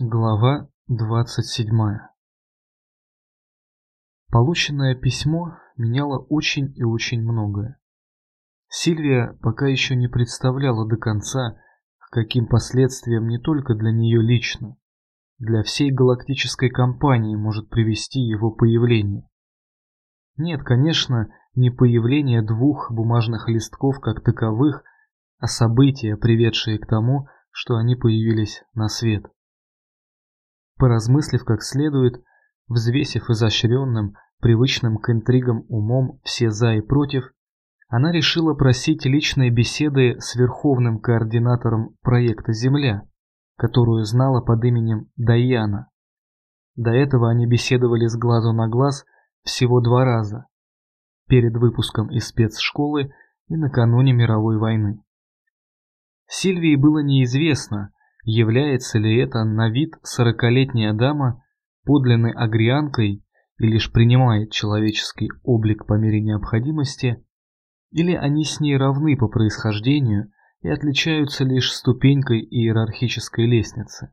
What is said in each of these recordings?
Глава 27 Полученное письмо меняло очень и очень многое. Сильвия пока еще не представляла до конца, к каким последствиям не только для нее лично, для всей галактической компании может привести его появление. Нет, конечно, не появление двух бумажных листков как таковых, а события, приведшие к тому, что они появились на свет. Поразмыслив как следует, взвесив изощренным, привычным к интригам умом все «за» и «против», она решила просить личной беседы с верховным координатором проекта «Земля», которую знала под именем Даяна. До этого они беседовали с глазу на глаз всего два раза. Перед выпуском из спецшколы и накануне мировой войны. Сильвии было неизвестно, Является ли это на вид сорокалетняя дама подлинной агрианкой и лишь принимает человеческий облик по мере необходимости, или они с ней равны по происхождению и отличаются лишь ступенькой иерархической лестницы.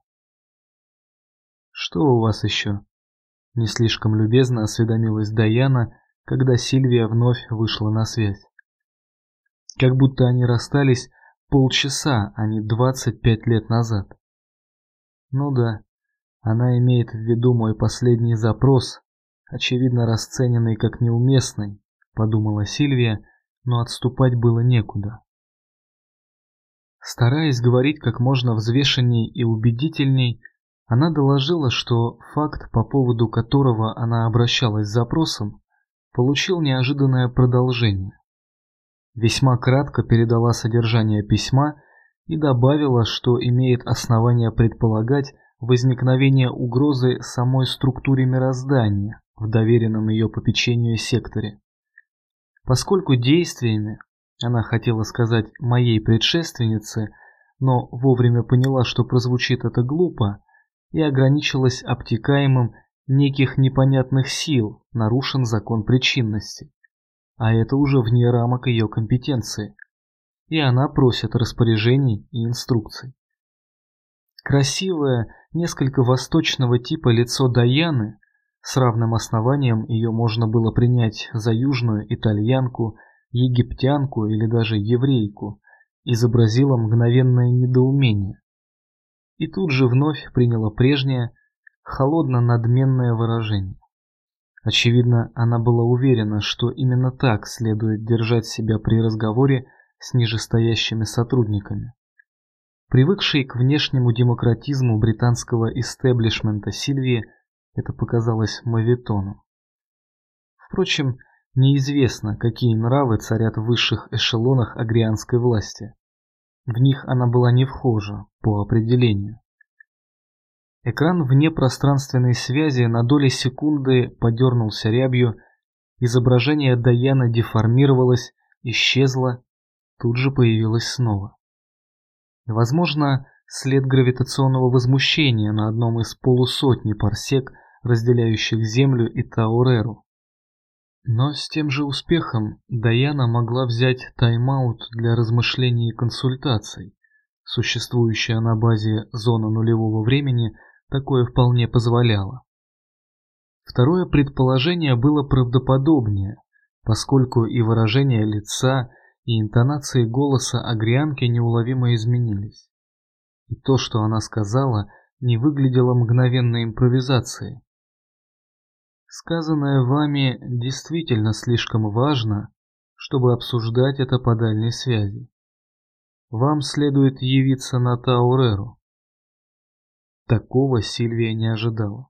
«Что у вас еще?» Не слишком любезно осведомилась Даяна, когда Сильвия вновь вышла на связь. Как будто они расстались полчаса, а не 25 лет назад. Ну да, она имеет в виду мой последний запрос, очевидно расцененный как неуместный, подумала Сильвия, но отступать было некуда. Стараясь говорить как можно взвешенней и убедительней, она доложила, что факт, по поводу которого она обращалась с запросом, получил неожиданное продолжение весьма кратко передала содержание письма и добавила, что имеет основания предполагать возникновение угрозы самой структуре мироздания в доверенном ее попечению секторе. Поскольку действиями, она хотела сказать моей предшественнице, но вовремя поняла, что прозвучит это глупо, и ограничилась обтекаемым неких непонятных сил, нарушен закон причинности а это уже вне рамок ее компетенции, и она просит распоряжений и инструкций. Красивое, несколько восточного типа лицо Даяны, с равным основанием ее можно было принять за южную итальянку, египтянку или даже еврейку, изобразило мгновенное недоумение. И тут же вновь приняло прежнее, холодно-надменное выражение. Очевидно, она была уверена, что именно так следует держать себя при разговоре с нижестоящими сотрудниками. Привыкшей к внешнему демократизму британского истеблишмента Сильвии это показалось мавитоном. Впрочем, неизвестно, какие нравы царят в высших эшелонах агрианской власти. В них она была не вхожа по определению. Экран вне пространственной связи на доли секунды подернулся рябью, изображение Даяна деформировалось, исчезло, тут же появилось снова. Возможно, след гравитационного возмущения на одном из полусотни парсек, разделяющих Землю и Тауреру. Но с тем же успехом Даяна могла взять тайм-аут для размышлений и консультаций. Существующая на базе зона нулевого времени – такое вполне позволяло. Второе предположение было правдоподобнее, поскольку и выражение лица, и интонации голоса Агрианки неуловимо изменились. И то, что она сказала, не выглядело мгновенной импровизацией. Сказанное вами действительно слишком важно, чтобы обсуждать это по дальней связи. Вам следует явиться на Тауреру. Такого Сильвия не ожидала.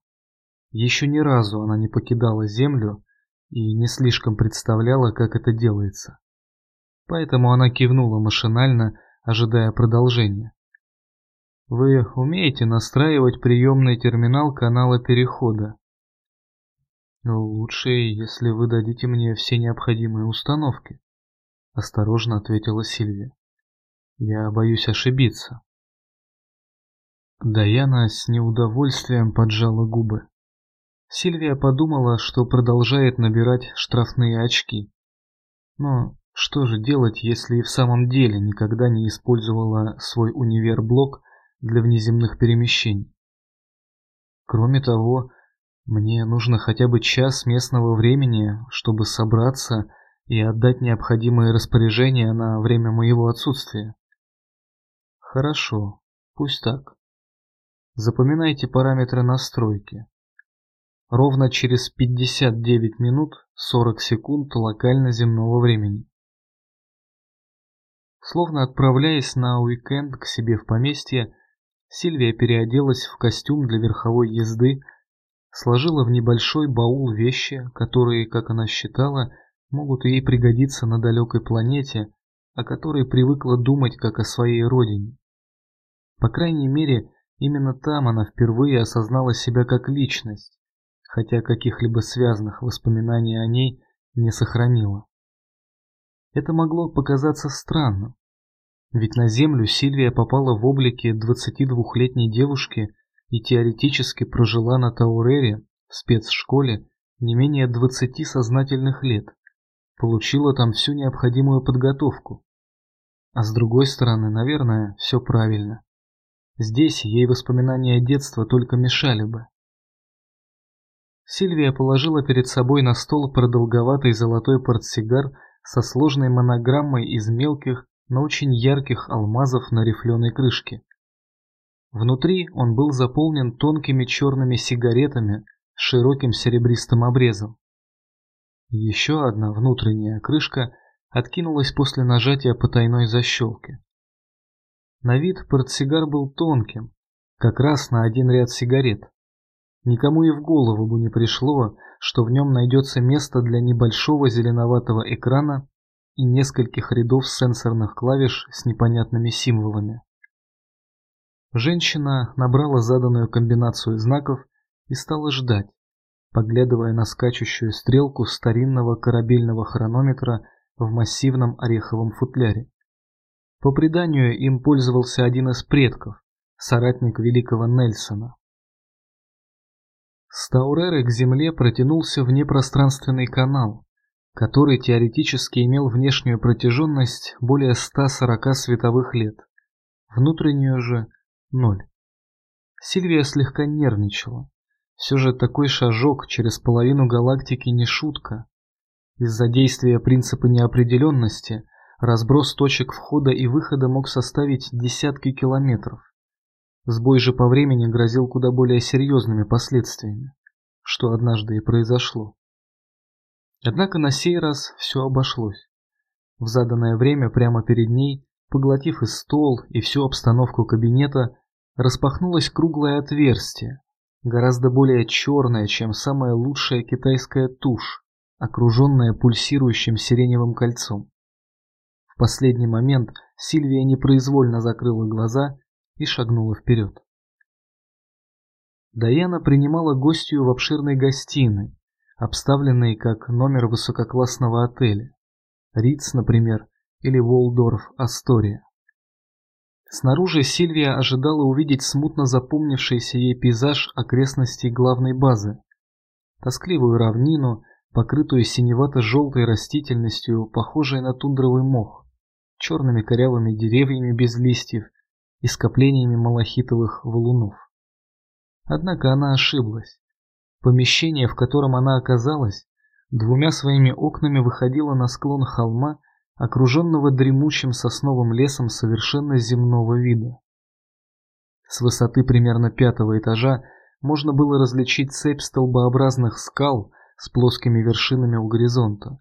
Еще ни разу она не покидала землю и не слишком представляла, как это делается. Поэтому она кивнула машинально, ожидая продолжения. Вы умеете настраивать приемный терминал канала перехода? Лучше, если вы дадите мне все необходимые установки, осторожно ответила Сильвия. Я боюсь ошибиться. Даяна с неудовольствием поджала губы. Сильвия подумала, что продолжает набирать штрафные очки. Но что же делать, если и в самом деле никогда не использовала свой универ-блок для внеземных перемещений? Кроме того, мне нужно хотя бы час местного времени, чтобы собраться и отдать необходимые распоряжения на время моего отсутствия. Хорошо, пусть так. Запоминайте параметры настройки. Ровно через 59 минут 40 секунд локально-земного времени. Словно отправляясь на уикенд к себе в поместье, Сильвия переоделась в костюм для верховой езды, сложила в небольшой баул вещи, которые, как она считала, могут ей пригодиться на далекой планете, о которой привыкла думать как о своей родине. По крайней мере, именно там она впервые осознала себя как личность, хотя каких-либо связанных воспоминаний о ней не сохранила. Это могло показаться странным, ведь на Землю Сильвия попала в облике 22-летней девушки и теоретически прожила на Таурере в спецшколе не менее 20 сознательных лет, получила там всю необходимую подготовку. А с другой стороны, наверное, все правильно. Здесь ей воспоминания детства только мешали бы. Сильвия положила перед собой на стол продолговатый золотой портсигар со сложной монограммой из мелких, но очень ярких алмазов на рифленой крышке. Внутри он был заполнен тонкими черными сигаретами с широким серебристым обрезом. Еще одна внутренняя крышка откинулась после нажатия потайной защелки. На вид портсигар был тонким, как раз на один ряд сигарет. Никому и в голову бы не пришло, что в нем найдется место для небольшого зеленоватого экрана и нескольких рядов сенсорных клавиш с непонятными символами. Женщина набрала заданную комбинацию знаков и стала ждать, поглядывая на скачущую стрелку старинного корабельного хронометра в массивном ореховом футляре. По преданию им пользовался один из предков, соратник великого Нельсона. С Тауреры к Земле протянулся внепространственный канал, который теоретически имел внешнюю протяженность более 140 световых лет, внутреннюю же – ноль. Сильвия слегка нервничала. Все же такой шажок через половину галактики не шутка. Из-за действия принципа неопределенности разброс точек входа и выхода мог составить десятки километров. Сбой же по времени грозил куда более серьезными последствиями, что однажды и произошло. Однако на сей раз все обошлось. В заданное время прямо перед ней, поглотив и стол, и всю обстановку кабинета, распахнулось круглое отверстие, гораздо более черное, чем самая лучшая китайская тушь, окруженная пульсирующим сиреневым кольцом. Последний момент Сильвия непроизвольно закрыла глаза и шагнула вперед. Даяна принимала гостью в обширной гостиной, обставленные как номер высококлассного отеля. Риц, например, или Волдорф Астория. Снаружи Сильвия ожидала увидеть смутно запомнившийся ей пейзаж окрестностей главной базы. Тоскливую равнину, покрытую синевато-желтой растительностью, похожей на тундровый мох, черными корявыми деревьями без листьев и скоплениями малахитовых валунов. Однако она ошиблась. Помещение, в котором она оказалась, двумя своими окнами выходило на склон холма, окруженного дремучим сосновым лесом совершенно земного вида. С высоты примерно пятого этажа можно было различить цепь столбообразных скал с плоскими вершинами у горизонта,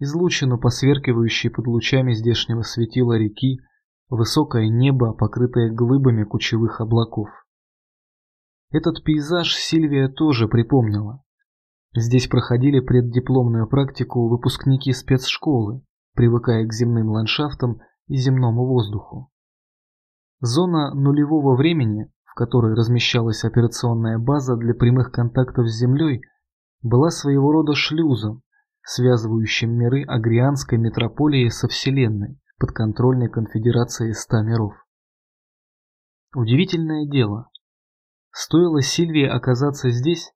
излучину посверкивающей под лучами здешнего светила реки, высокое небо, покрытое глыбами кучевых облаков. Этот пейзаж Сильвия тоже припомнила. Здесь проходили преддипломную практику выпускники спецшколы, привыкая к земным ландшафтам и земному воздуху. Зона нулевого времени, в которой размещалась операционная база для прямых контактов с Землей, была своего рода шлюзом, связывающим миры Агрианской метрополии со Вселенной, подконтрольной конфедерацией ста миров. Удивительное дело, Стоило Сильвии оказаться здесь,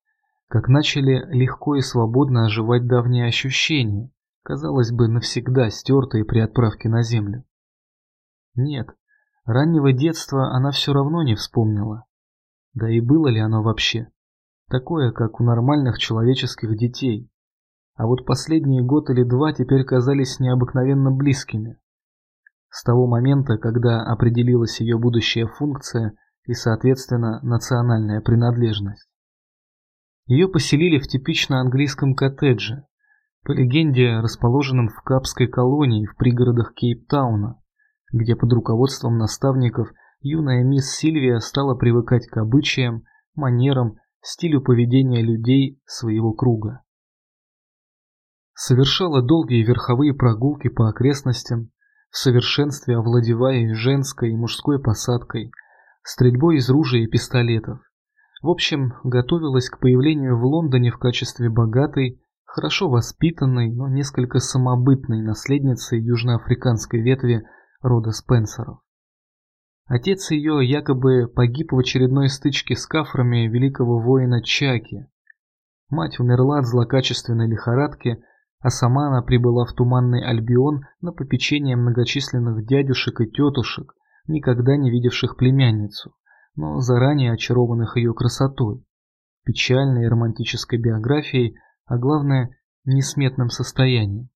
как начали легко и свободно оживать давние ощущения, казалось бы, навсегда стертые при отправке на землю. Нет, раннего детства она все равно не вспомнила. Да и было ли оно вообще, такое, как у нормальных человеческих детей. А вот последние год или два теперь казались необыкновенно близкими. С того момента, когда определилась ее будущая функция и, соответственно, национальная принадлежность. Ее поселили в типично английском коттедже, по легенде, расположенном в Капской колонии в пригородах Кейптауна, где под руководством наставников юная мисс Сильвия стала привыкать к обычаям, манерам, стилю поведения людей своего круга. Совершала долгие верховые прогулки по окрестностям, в совершенстве овладевая женской и мужской посадкой, стрельбой из ружей и пистолетов. В общем, готовилась к появлению в Лондоне в качестве богатой, хорошо воспитанной, но несколько самобытной наследницы южноафриканской ветви рода Спенсеров. Отец ее якобы погиб в очередной стычке с кафрами великого воина Чаки. Мать умерла от злокачественной лихорадки, а сама она прибыла в Туманный Альбион на попечение многочисленных дядюшек и тетушек, никогда не видевших племянницу, но заранее очарованных ее красотой, печальной и романтической биографией, а главное, несметным состоянием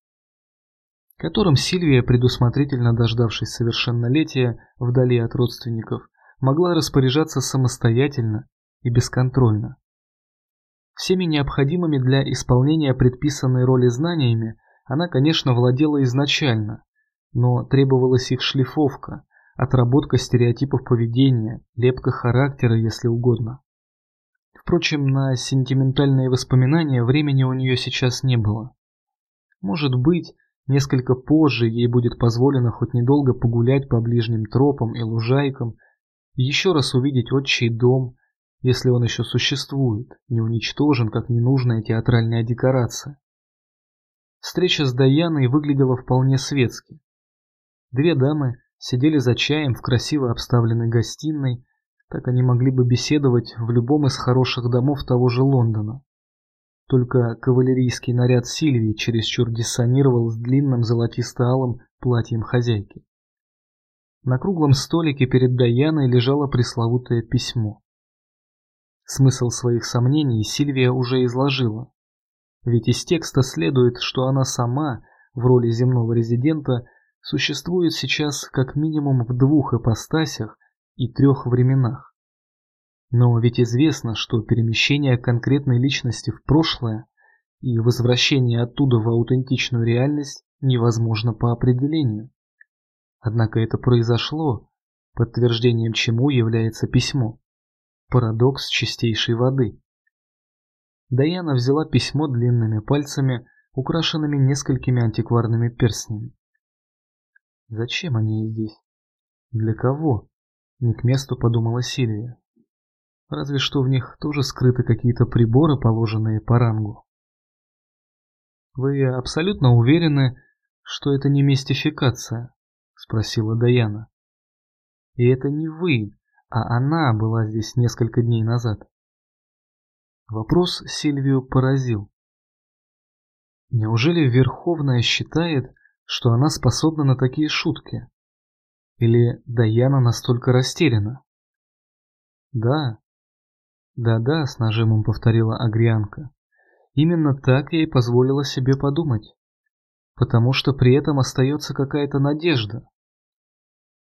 которым Сильвия, предусмотрительно дождавшись совершеннолетия вдали от родственников, могла распоряжаться самостоятельно и бесконтрольно. Всеми необходимыми для исполнения предписанной роли знаниями она, конечно, владела изначально, но требовалась их шлифовка, отработка стереотипов поведения, лепка характера, если угодно. Впрочем, на сентиментальные воспоминания времени у нее сейчас не было. Может быть, Несколько позже ей будет позволено хоть недолго погулять по ближним тропам и лужайкам, еще раз увидеть отчий дом, если он еще существует, не уничтожен, как ненужная театральная декорация. Встреча с Даяной выглядела вполне светски. Две дамы сидели за чаем в красиво обставленной гостиной, так они могли бы беседовать в любом из хороших домов того же Лондона. Только кавалерийский наряд Сильвии чересчур диссонировал с длинным золотисто-алым платьем хозяйки. На круглом столике перед Даяной лежало пресловутое письмо. Смысл своих сомнений Сильвия уже изложила. Ведь из текста следует, что она сама, в роли земного резидента, существует сейчас как минимум в двух ипостасях и трех временах. Но ведь известно, что перемещение конкретной личности в прошлое и возвращение оттуда в аутентичную реальность невозможно по определению. Однако это произошло, подтверждением чему является письмо. Парадокс чистейшей воды. Даяна взяла письмо длинными пальцами, украшенными несколькими антикварными перстнями. Зачем они здесь? Для кого? Не к месту подумала Сильвия. Разве что в них тоже скрыты какие-то приборы, положенные по рангу. «Вы абсолютно уверены, что это не мистификация?» – спросила Даяна. «И это не вы, а она была здесь несколько дней назад». Вопрос Сильвию поразил. Неужели Верховная считает, что она способна на такие шутки? Или Даяна настолько растеряна? Да, «Да-да», — с нажимом повторила Агрианка. «Именно так я и позволила себе подумать. Потому что при этом остается какая-то надежда.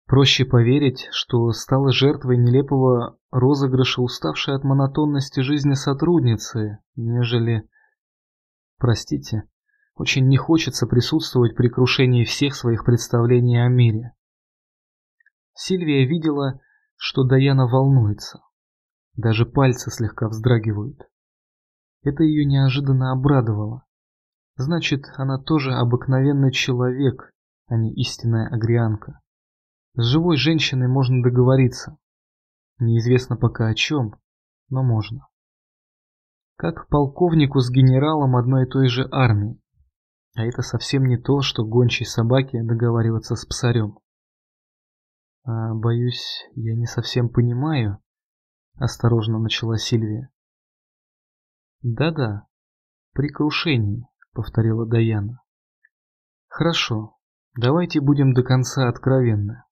Проще поверить, что стала жертвой нелепого розыгрыша уставшей от монотонности жизни сотрудницы, нежели... Простите, очень не хочется присутствовать при крушении всех своих представлений о мире. Сильвия видела, что Даяна волнуется. Даже пальцы слегка вздрагивают. Это ее неожиданно обрадовало. Значит, она тоже обыкновенный человек, а не истинная агрианка. С живой женщиной можно договориться. Неизвестно пока о чем, но можно. Как полковнику с генералом одной и той же армии. А это совсем не то, что гончей собаке договариваться с псарем. А, боюсь, я не совсем понимаю, осторожно начала Сильвия. Да-да, при крушении, повторила Даяна. Хорошо, давайте будем до конца откровенны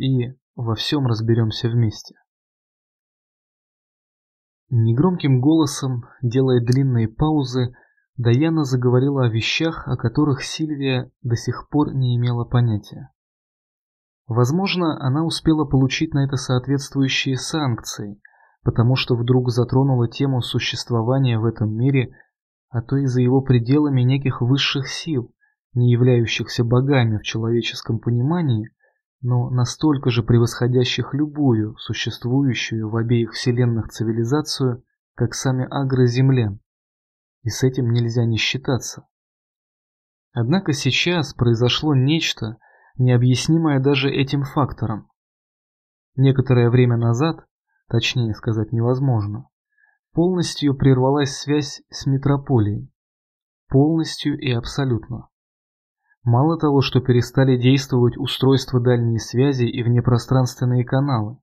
и во всем разберемся вместе. Негромким голосом, делая длинные паузы, Даяна заговорила о вещах, о которых Сильвия до сих пор не имела понятия. Возможно, она успела получить на это соответствующие санкции, потому что вдруг затронула тему существования в этом мире, а то и за его пределами неких высших сил, не являющихся богами в человеческом понимании, но настолько же превосходящих любую, существующую в обеих вселенных цивилизацию, как сами агро-землян. И с этим нельзя не считаться. Однако сейчас произошло нечто, необъяснимое даже этим фактором. Некоторое время назад, точнее сказать невозможно, полностью прервалась связь с метрополией. Полностью и абсолютно. Мало того, что перестали действовать устройства дальней связи и внепространственные каналы,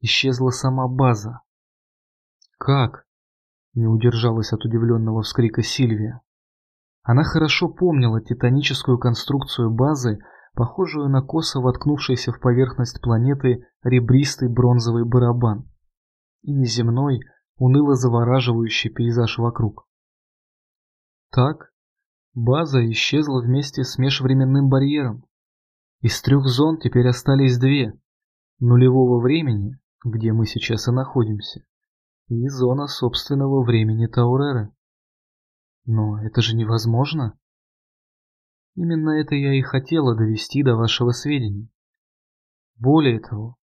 исчезла сама база. «Как?» – не удержалась от удивленного вскрика Сильвия. Она хорошо помнила титаническую конструкцию базы, похожую на косо воткнувшийся в поверхность планеты ребристый бронзовый барабан и неземной, уныло завораживающий пейзаж вокруг. Так, База исчезла вместе с межвременным барьером. Из трех зон теперь остались две. Нулевого времени, где мы сейчас и находимся, и зона собственного времени Тауреры. Но это же невозможно. Именно это я и хотела довести до вашего сведения. Более того,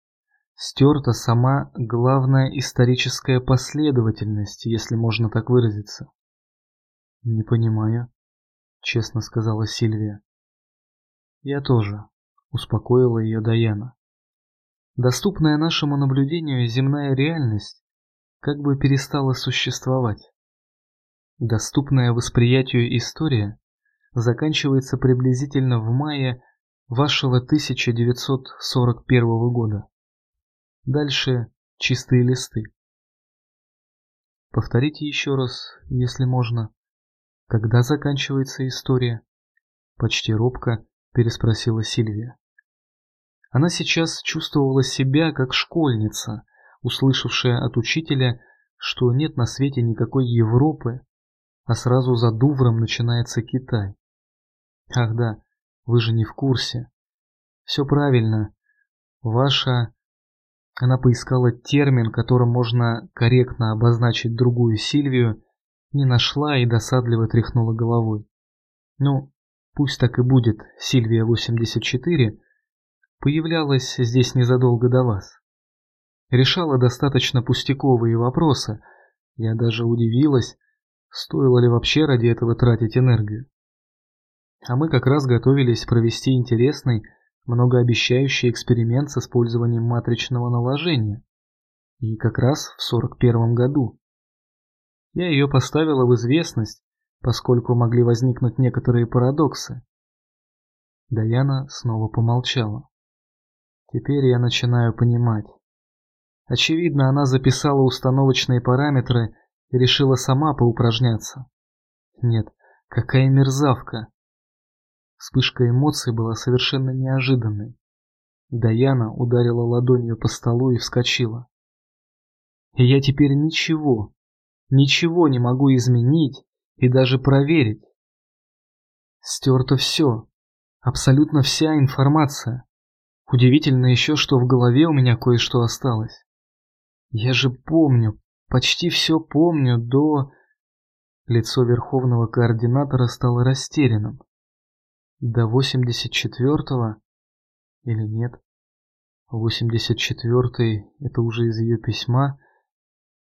стерта сама главная историческая последовательность, если можно так выразиться. Не понимаю честно сказала Сильвия. Я тоже, успокоила ее Даяна. Доступная нашему наблюдению земная реальность как бы перестала существовать. Доступная восприятию история заканчивается приблизительно в мае вашего 1941 года. Дальше чистые листы. Повторите еще раз, если можно. Когда заканчивается история? Почти робко переспросила Сильвия. Она сейчас чувствовала себя как школьница, услышавшая от учителя, что нет на свете никакой Европы, а сразу за Дувром начинается Китай. Ах да, вы же не в курсе. Все правильно. Ваша... Она поискала термин, которым можно корректно обозначить другую Сильвию, не нашла и досадливо тряхнула головой. Ну, пусть так и будет, Сильвия-84 появлялась здесь незадолго до вас. Решала достаточно пустяковые вопросы. Я даже удивилась, стоило ли вообще ради этого тратить энергию. А мы как раз готовились провести интересный, многообещающий эксперимент с использованием матричного наложения. И как раз в 41 году. Я ее поставила в известность, поскольку могли возникнуть некоторые парадоксы. Даяна снова помолчала. Теперь я начинаю понимать. Очевидно, она записала установочные параметры и решила сама поупражняться. Нет, какая мерзавка. Вспышка эмоций была совершенно неожиданной. Даяна ударила ладонью по столу и вскочила. Я теперь ничего, Ничего не могу изменить и даже проверить. Стерто все. Абсолютно вся информация. Удивительно еще, что в голове у меня кое-что осталось. Я же помню, почти все помню до... Лицо верховного координатора стало растерянным. До 84-го? Или нет? 84-й — это уже из ее письма.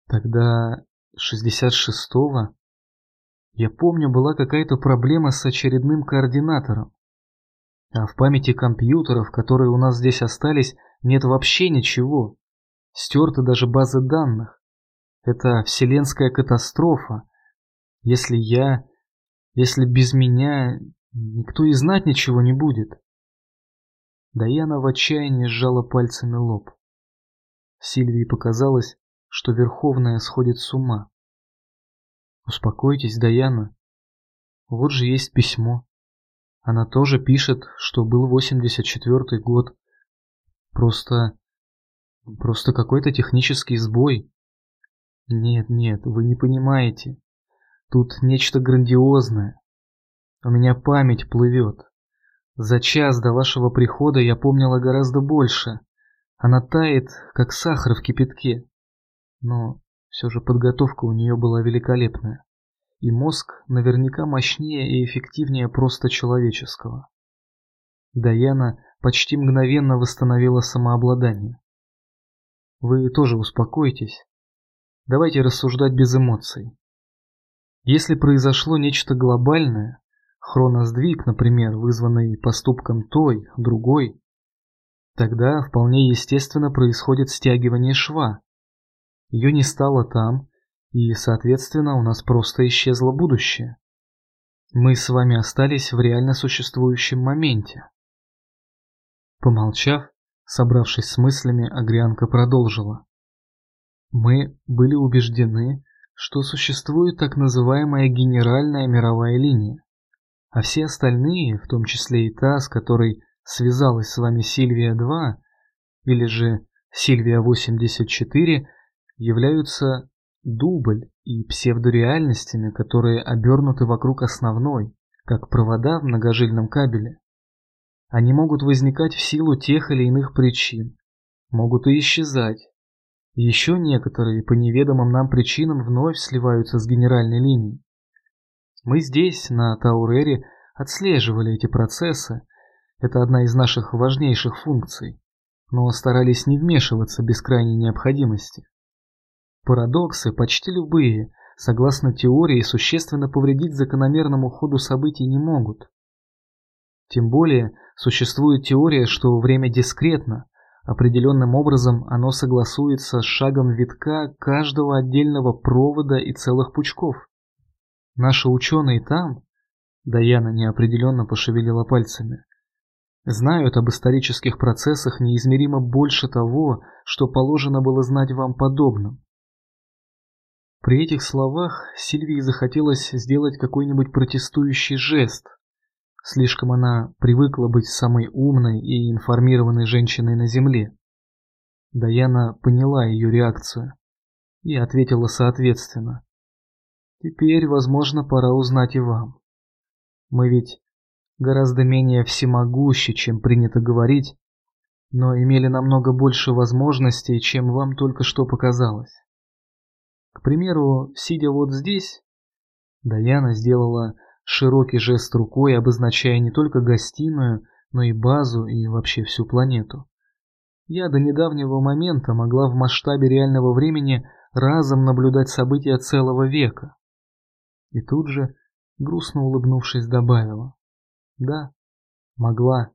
Тогда 66-го? Я помню, была какая-то проблема с очередным координатором. А в памяти компьютеров, которые у нас здесь остались, нет вообще ничего. Стерты даже базы данных. Это вселенская катастрофа. Если я... Если без меня никто и знать ничего не будет. Даяна в отчаянии сжала пальцами лоб. Сильвии показалось, что Верховная сходит с ума. Успокойтесь, Даяна. Вот же есть письмо. Она тоже пишет, что был 84-й год. Просто... Просто какой-то технический сбой. Нет, нет, вы не понимаете. Тут нечто грандиозное. У меня память плывет. За час до вашего прихода я помнила гораздо больше. Она тает, как сахар в кипятке. Но все же подготовка у нее была великолепная. И мозг наверняка мощнее и эффективнее просто человеческого. Даяна почти мгновенно восстановила самообладание. Вы тоже успокойтесь. Давайте рассуждать без эмоций. Если произошло нечто глобальное, хроносдвиг, например, вызванный поступком той, другой, тогда вполне естественно происходит стягивание шва. Ее не стало там, и, соответственно, у нас просто исчезло будущее. Мы с вами остались в реально существующем моменте. Помолчав, собравшись с мыслями, Агрианка продолжила. Мы были убеждены, что существует так называемая генеральная мировая линия, а все остальные, в том числе и та, с которой связалась с вами Сильвия-2, или же Сильвия-84, являются дубль и псевдореальностями, которые обернуты вокруг основной, как провода в многожильном кабеле. Они могут возникать в силу тех или иных причин, могут и исчезать. Еще некоторые по неведомым нам причинам вновь сливаются с генеральной линией. Мы здесь, на Таурере, отслеживали эти процессы, это одна из наших важнейших функций, но старались не вмешиваться без крайней необходимости. Парадоксы, почти любые, согласно теории, существенно повредить закономерному ходу событий не могут. Тем более, существует теория, что время дискретно, определенным образом оно согласуется с шагом витка каждого отдельного провода и целых пучков. Наши ученые там, Даяна неопределенно пошевелила пальцами, знают об исторических процессах неизмеримо больше того, что положено было знать вам подобным. При этих словах Сильвии захотелось сделать какой-нибудь протестующий жест – Слишком она привыкла быть самой умной и информированной женщиной на Земле. Даяна поняла ее реакцию и ответила соответственно. Теперь, возможно, пора узнать и вам. Мы ведь гораздо менее всемогущи, чем принято говорить, но имели намного больше возможностей, чем вам только что показалось. К примеру, сидя вот здесь, Даяна сделала Широкий жест рукой, обозначая не только гостиную, но и базу и вообще всю планету. Я до недавнего момента могла в масштабе реального времени разом наблюдать события целого века. И тут же, грустно улыбнувшись, добавила. Да, могла.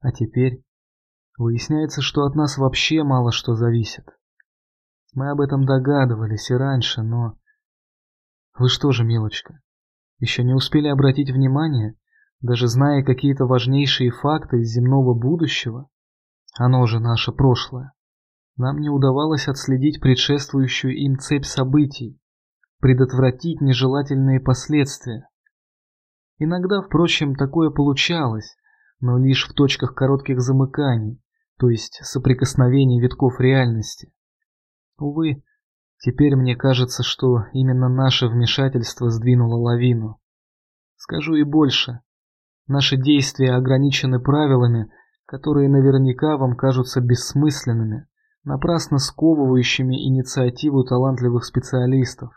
А теперь выясняется, что от нас вообще мало что зависит. Мы об этом догадывались и раньше, но... Вы что же, милочка, еще не успели обратить внимание, даже зная какие-то важнейшие факты из земного будущего, оно же наше прошлое, нам не удавалось отследить предшествующую им цепь событий, предотвратить нежелательные последствия. Иногда, впрочем, такое получалось, но лишь в точках коротких замыканий, то есть соприкосновений витков реальности. Увы, Теперь мне кажется, что именно наше вмешательство сдвинуло лавину. Скажу и больше. Наши действия ограничены правилами, которые наверняка вам кажутся бессмысленными, напрасно сковывающими инициативу талантливых специалистов.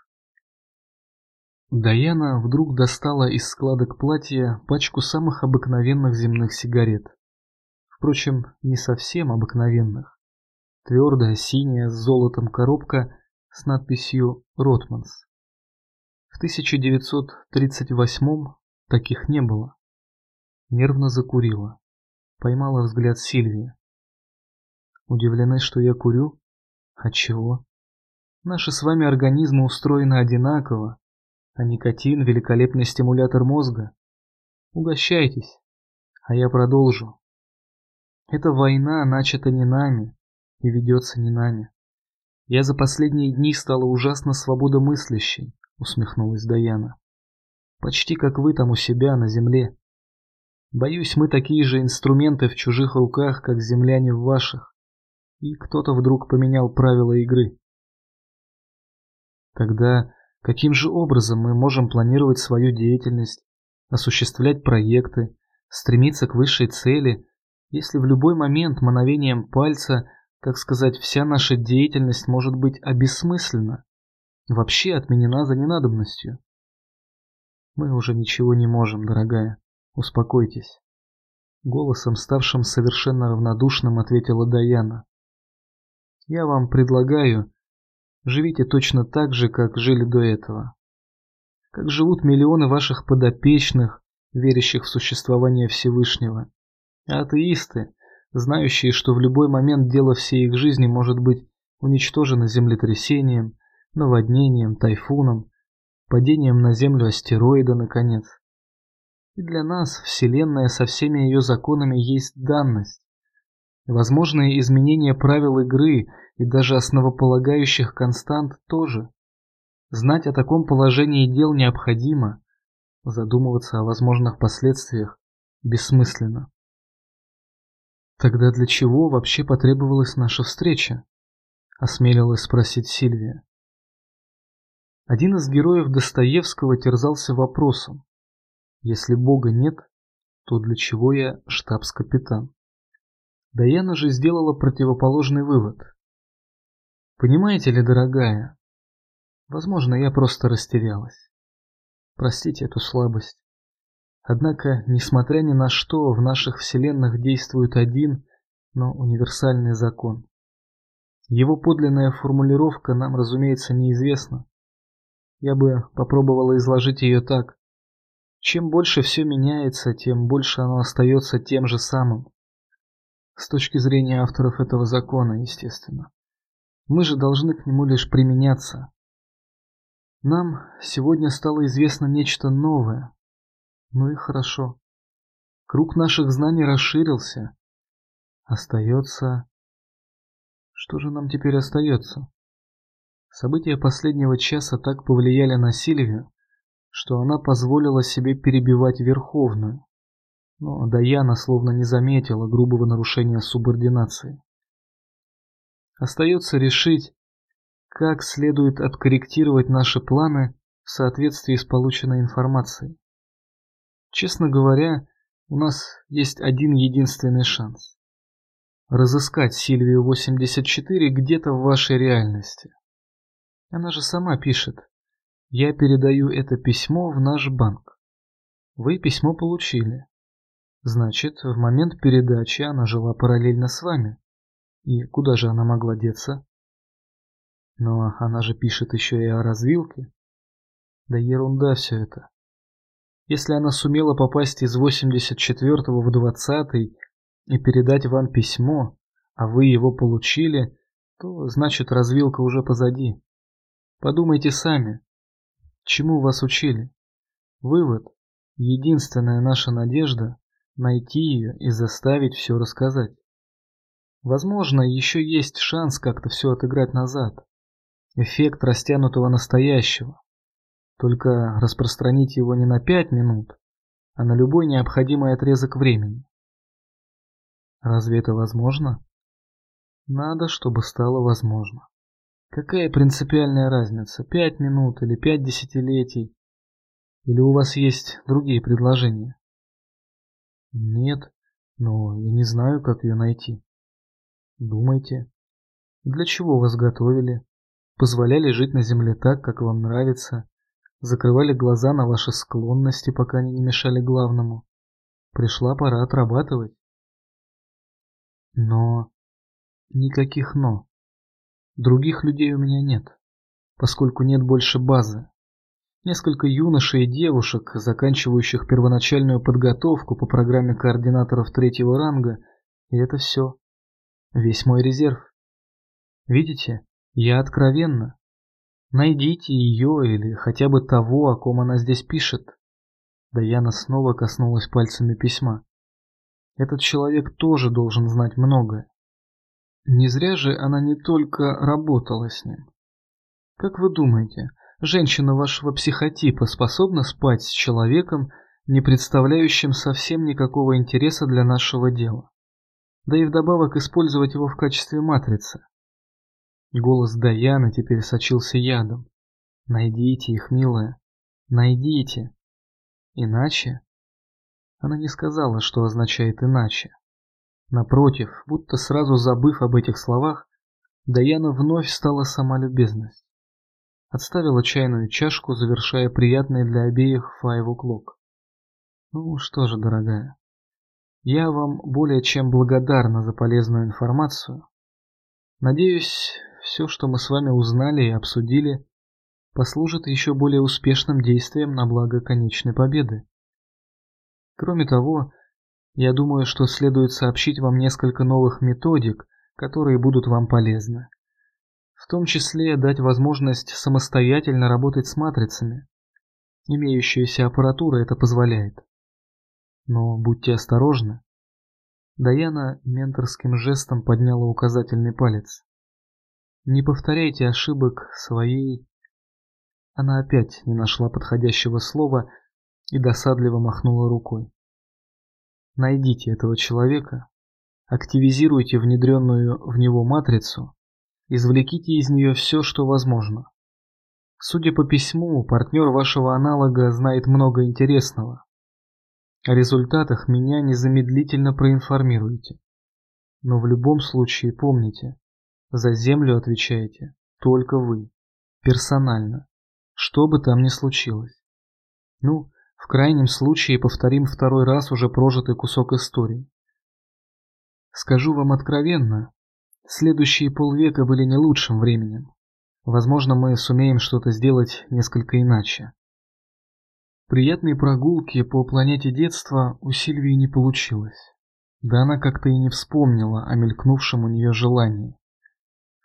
Даяна вдруг достала из складок платья пачку самых обыкновенных земных сигарет. Впрочем, не совсем обыкновенных. Твердая синяя с золотом коробка с надписью «Ротманс». В 1938 таких не было. Нервно закурила. Поймала взгляд Сильвии. Удивлены, что я курю? Отчего? Наши с вами организмы устроены одинаково, а никотин – великолепный стимулятор мозга. Угощайтесь, а я продолжу. Эта война начата не нами и ведется не нами. Я за последние дни стала ужасно свободомыслящей, усмехнулась Даяна. Почти как вы там у себя на земле. Боюсь, мы такие же инструменты в чужих руках, как земляне в ваших. И кто-то вдруг поменял правила игры. Тогда каким же образом мы можем планировать свою деятельность, осуществлять проекты, стремиться к высшей цели, если в любой момент мановением пальца, так сказать, вся наша деятельность может быть обесмыслена, вообще отменена за ненадобностью? Мы уже ничего не можем, дорогая. Успокойтесь. Голосом, ставшим совершенно равнодушным, ответила Даяна. Я вам предлагаю, живите точно так же, как жили до этого. Как живут миллионы ваших подопечных, верящих в существование Всевышнего. А атеисты, знающие, что в любой момент дело всей их жизни может быть уничтожено землетрясением, наводнением, тайфуном, падением на Землю астероида, наконец. И для нас Вселенная со всеми ее законами есть данность. Возможные изменения правил игры и даже основополагающих констант тоже. Знать о таком положении дел необходимо. Задумываться о возможных последствиях бессмысленно. Тогда для чего вообще потребовалась наша встреча? Осмелилась спросить Сильвия. Один из героев Достоевского терзался вопросом. Если Бога нет, то для чего я штабс-капитан? Даяна же сделала противоположный вывод. Понимаете ли, дорогая, возможно, я просто растерялась. Простите эту слабость. Однако, несмотря ни на что, в наших вселенных действует один, но универсальный закон. Его подлинная формулировка нам, разумеется, неизвестна. Я бы попробовала изложить ее так. Чем больше все меняется, тем больше оно остается тем же самым. С точки зрения авторов этого закона, естественно. Мы же должны к нему лишь применяться. Нам сегодня стало известно нечто новое. Ну и хорошо. Круг наших знаний расширился. Остается... Что же нам теперь остается? События последнего часа так повлияли на Сильвию, что она позволила себе перебивать Верховную. Но Даяна словно не заметила грубого нарушения субординации. Остается решить, как следует откорректировать наши планы в соответствии с полученной информацией. Честно говоря, у нас есть один единственный шанс. Разыскать Сильвию 84 где-то в вашей реальности. Она же сама пишет. Я передаю это письмо в наш банк. Вы письмо получили. Значит, в момент передачи она жила параллельно с вами. И куда же она могла деться? Но она же пишет еще и о развилке. Да ерунда все это. Если она сумела попасть из 84-го в 20-й и передать вам письмо, а вы его получили, то значит развилка уже позади. Подумайте сами, чему вас учили. Вывод. Единственная наша надежда – найти ее и заставить все рассказать. Возможно, еще есть шанс как-то все отыграть назад. Эффект растянутого настоящего. Только распространить его не на пять минут, а на любой необходимый отрезок времени. Разве это возможно? Надо, чтобы стало возможно. Какая принципиальная разница, пять минут или пять десятилетий? Или у вас есть другие предложения? Нет, но я не знаю, как ее найти. Думайте. Для чего вас готовили? Позволяли жить на земле так, как вам нравится? Закрывали глаза на ваши склонности, пока они не мешали главному? Пришла пора отрабатывать. Но... Никаких «но». Других людей у меня нет, поскольку нет больше базы. Несколько юношей и девушек, заканчивающих первоначальную подготовку по программе координаторов третьего ранга, и это все. Весь мой резерв. Видите, я откровенна. Найдите ее или хотя бы того, о ком она здесь пишет. Даяна снова коснулась пальцами письма. Этот человек тоже должен знать многое. Не зря же она не только работала с ним. Как вы думаете, женщина вашего психотипа способна спать с человеком, не представляющим совсем никакого интереса для нашего дела? Да и вдобавок использовать его в качестве матрицы. Голос Даяны теперь сочился ядом. Найдите их, милая, найдите. Иначе? Она не сказала, что означает иначе. Напротив, будто сразу забыв об этих словах, Даяна вновь стала сама любезность. Отставила чайную чашку, завершая приятный для обеих five o'clock. Ну что же, дорогая, я вам более чем благодарна за полезную информацию. Надеюсь, все, что мы с вами узнали и обсудили, послужит еще более успешным действием на благо конечной победы. Кроме того, я думаю, что следует сообщить вам несколько новых методик, которые будут вам полезны. В том числе дать возможность самостоятельно работать с матрицами. Имеющаяся аппаратура это позволяет. Но будьте осторожны. Даяна менторским жестом подняла указательный палец. Не повторяйте ошибок своей... Она опять не нашла подходящего слова и досадливо махнула рукой. Найдите этого человека, активизируйте внедренную в него матрицу, извлеките из нее все, что возможно. Судя по письму, партнер вашего аналога знает много интересного. О результатах меня незамедлительно проинформируйте. Но в любом случае помните, за Землю отвечаете только вы, персонально, что бы там ни случилось. Ну, в крайнем случае повторим второй раз уже прожитый кусок истории. Скажу вам откровенно, следующие полвека были не лучшим временем. Возможно, мы сумеем что-то сделать несколько иначе. Приятные прогулки по планете детства у Сильвии не получилось. Да она как-то и не вспомнила о мелькнувшем у нее желании.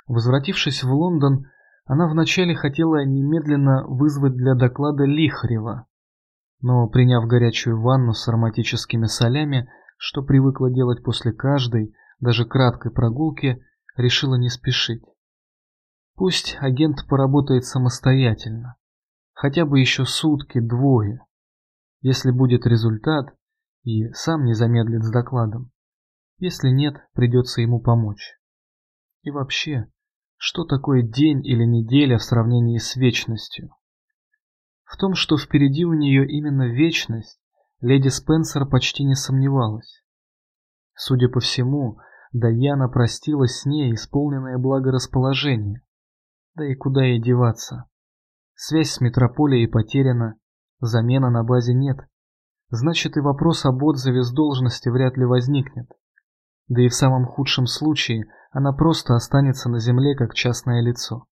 Возвратившись в Лондон, она вначале хотела немедленно вызвать для доклада Лихарева, но приняв горячую ванну с ароматическими солями, что привыкла делать после каждой, даже краткой прогулки, решила не спешить. Пусть агент поработает самостоятельно, хотя бы еще сутки-двое. Если будет результат, и сам не замедлит с докладом. Если нет, придется ему помочь. И вообще, что такое день или неделя в сравнении с вечностью? В том, что впереди у нее именно вечность, леди Спенсер почти не сомневалась. Судя по всему, Даяна простилась с ней, исполненное благорасположение. Да и куда ей деваться? Связь с метрополией потеряна, замена на базе нет. Значит и вопрос об отзыве с должности вряд ли возникнет. Да и в самом худшем случае она просто останется на земле как частное лицо.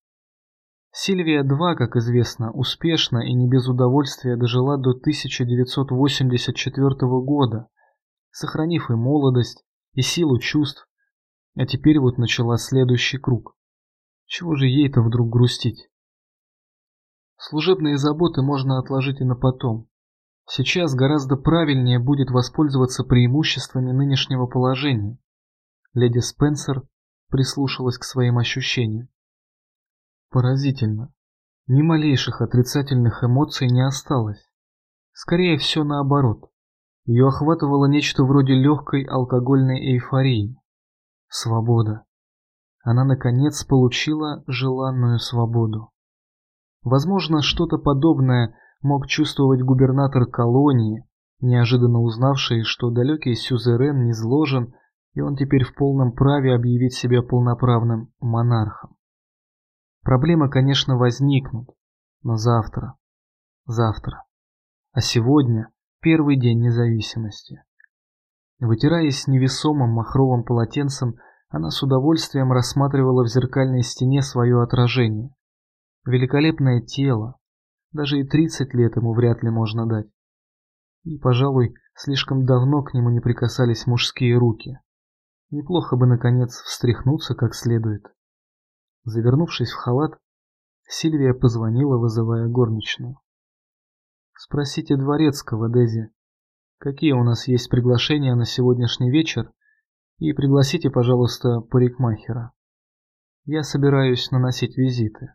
Сильвия-2, как известно, успешно и не без удовольствия дожила до 1984 года, сохранив и молодость, и силу чувств, а теперь вот начала следующий круг. Чего же ей-то вдруг грустить? Служебные заботы можно отложить и на потом. Сейчас гораздо правильнее будет воспользоваться преимуществами нынешнего положения. Леди Спенсер прислушалась к своим ощущениям. Поразительно. Ни малейших отрицательных эмоций не осталось. Скорее все наоборот. Ее охватывало нечто вроде легкой алкогольной эйфории. Свобода. Она наконец получила желанную свободу. Возможно, что-то подобное мог чувствовать губернатор колонии, неожиданно узнавший, что далекий сюзерен не зложен, и он теперь в полном праве объявить себя полноправным монархом. Проблемы, конечно, возникнут, но завтра, завтра. А сегодня первый день независимости. Вытираясь невесомым махровым полотенцем, она с удовольствием рассматривала в зеркальной стене свое отражение. Великолепное тело, даже и 30 лет ему вряд ли можно дать. И, пожалуй, слишком давно к нему не прикасались мужские руки. Неплохо бы, наконец, встряхнуться как следует. Завернувшись в халат, Сильвия позвонила, вызывая горничную. «Спросите Дворецкого, Дези, какие у нас есть приглашения на сегодняшний вечер, и пригласите, пожалуйста, парикмахера. Я собираюсь наносить визиты».